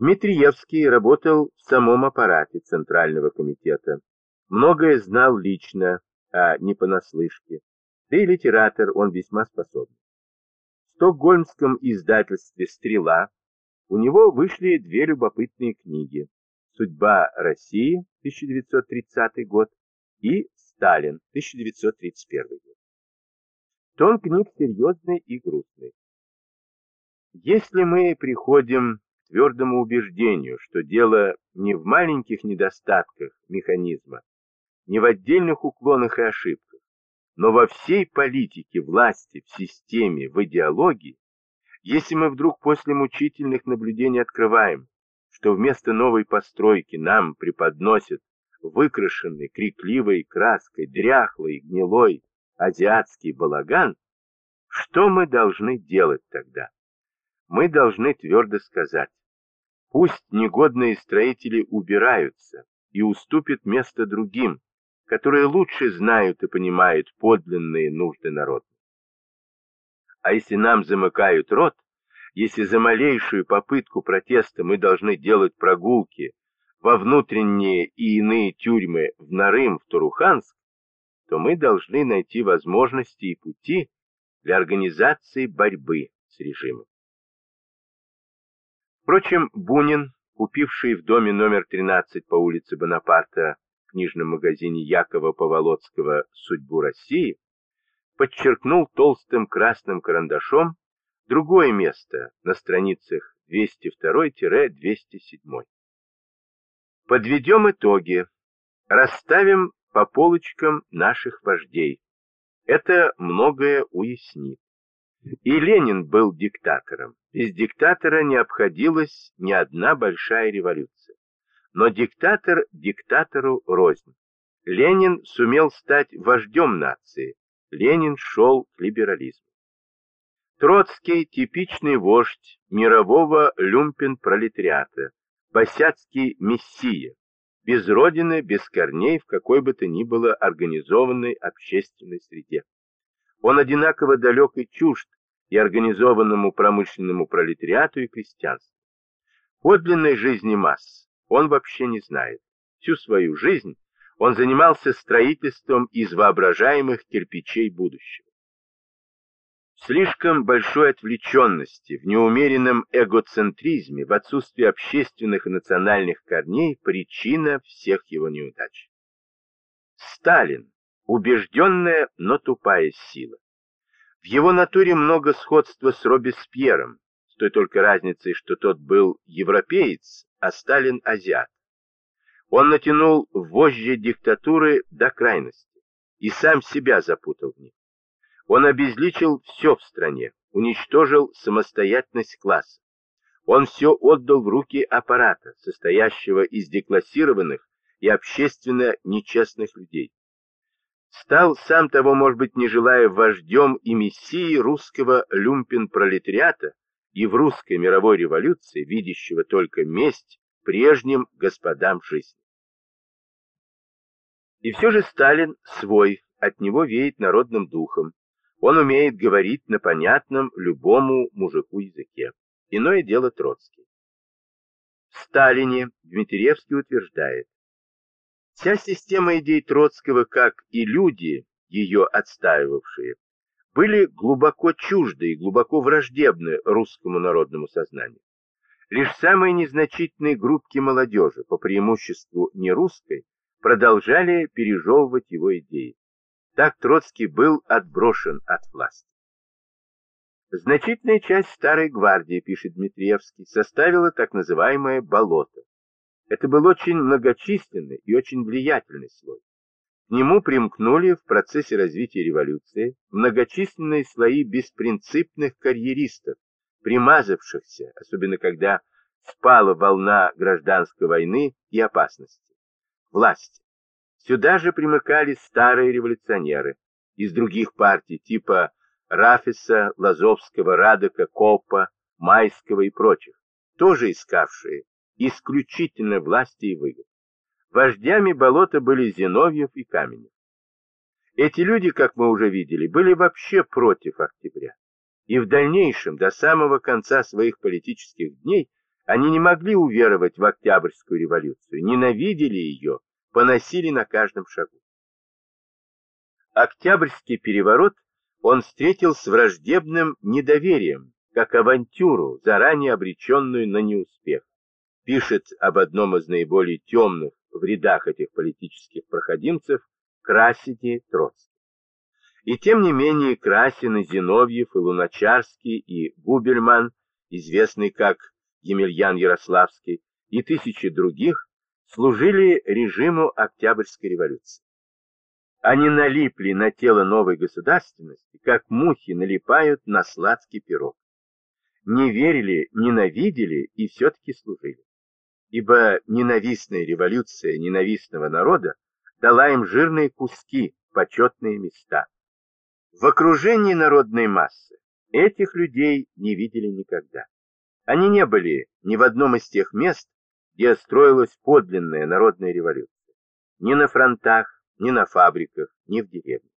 Дмитриевский работал в самом аппарате Центрального комитета. Многое знал лично, а не понаслышке. Да и литератор он весьма способен. В стокгольмском издательстве «Стрела» у него вышли две любопытные книги «Судьба России» 1930 год и «Сталин» 1931 год. Тон книг серьезный и грустный. Если мы приходим твердому убеждению, что дело не в маленьких недостатках механизма, не в отдельных уклонах и ошибках, но во всей политике, власти, в системе, в идеологии, если мы вдруг после мучительных наблюдений открываем, что вместо новой постройки нам преподносят выкрашенный крикливой краской, дряхлый, гнилой азиатский балаган, что мы должны делать тогда? Мы должны твердо сказать, пусть негодные строители убираются и уступят место другим, которые лучше знают и понимают подлинные нужды народа. А если нам замыкают рот, если за малейшую попытку протеста мы должны делать прогулки во внутренние и иные тюрьмы в Нарым, в Туруханск, то мы должны найти возможности и пути для организации борьбы с режимом. Впрочем, Бунин, купивший в доме номер 13 по улице Бонапарта книжном магазине Якова Поволоцкого «Судьбу России», подчеркнул толстым красным карандашом другое место на страницах 202-207. Подведем итоги, расставим по полочкам наших вождей. Это многое уяснит. И Ленин был диктатором. Без диктатора не обходилась ни одна большая революция. Но диктатор диктатору рознь. Ленин сумел стать вождем нации. Ленин шел к либерализму. Троцкий – типичный вождь мирового люмпен-пролетариата, босяцкий мессия, без родины, без корней в какой бы то ни было организованной общественной среде. Он одинаково далек и чужд и организованному промышленному пролетариату и крестьянству. Подлинной жизни масс он вообще не знает. Всю свою жизнь он занимался строительством из воображаемых кирпичей будущего. В слишком большой отвлеченности, в неумеренном эгоцентризме, в отсутствии общественных и национальных корней причина всех его неудач. Сталин – убежденная, но тупая сила. В его натуре много сходства с Робеспьером, с той только разницей, что тот был европеец, а Сталин азиат. Он натянул вожжи диктатуры до крайности и сам себя запутал в них. Он обезличил все в стране, уничтожил самостоятельность класса. Он все отдал в руки аппарата, состоящего из деклассированных и общественно нечестных людей. Стал, сам того, может быть, не желая, вождем и мессией русского люмпен-пролетариата и в русской мировой революции, видящего только месть прежним господам жизни. И все же Сталин свой, от него веет народным духом, он умеет говорить на понятном любому мужику языке. Иное дело Троцкий. В Сталине Дмитриевский утверждает, вся система идей Троцкого, как и люди, ее отстаивавшие, были глубоко чужды и глубоко враждебны русскому народному сознанию. Лишь самые незначительные группки молодежи, по преимуществу не русской, продолжали пережевывать его идеи. Так Троцкий был отброшен от власти. Значительная часть старой гвардии, пишет Дмитриевский, составила так называемое «болото». Это был очень многочисленный и очень влиятельный слой. К нему примкнули в процессе развития революции многочисленные слои беспринципных карьеристов, примазавшихся, особенно когда спала волна гражданской войны и опасности, власти. Сюда же примыкали старые революционеры из других партий типа Рафиса, Лазовского, Радока, Копа, Майского и прочих, тоже искавшие исключительно власти и выгод. Вождями болота были Зиновьев и Каменев. Эти люди, как мы уже видели, были вообще против октября. И в дальнейшем, до самого конца своих политических дней, Они не могли уверовать в Октябрьскую революцию, ненавидели ее, поносили на каждом шагу. Октябрьский переворот он встретил с враждебным недоверием, как авантюру, заранее обреченную на неуспех. Пишет об одном из наиболее темных в рядах этих политических проходимцев Красине Троцкий. И тем не менее Красин и Зиновьев, и Луначарский, и Губельман, известный как Емельян Ярославский, и тысячи других, служили режиму Октябрьской революции. Они налипли на тело новой государственности, как мухи налипают на сладкий пирог. Не верили, ненавидели и все-таки служили. Ибо ненавистная революция ненавистного народа дала им жирные куски, почетные места. В окружении народной массы этих людей не видели никогда. Они не были ни в одном из тех мест, где строилась подлинная народная революция. Ни на фронтах, ни на фабриках, ни в деревне.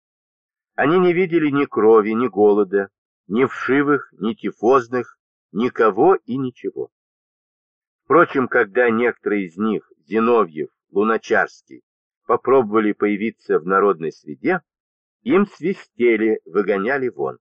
Они не видели ни крови, ни голода, ни вшивых, ни тифозных, никого и ничего. Впрочем, когда некоторые из них, Зиновьев, Луначарский, попробовали появиться в народной среде, им свистели, выгоняли вон.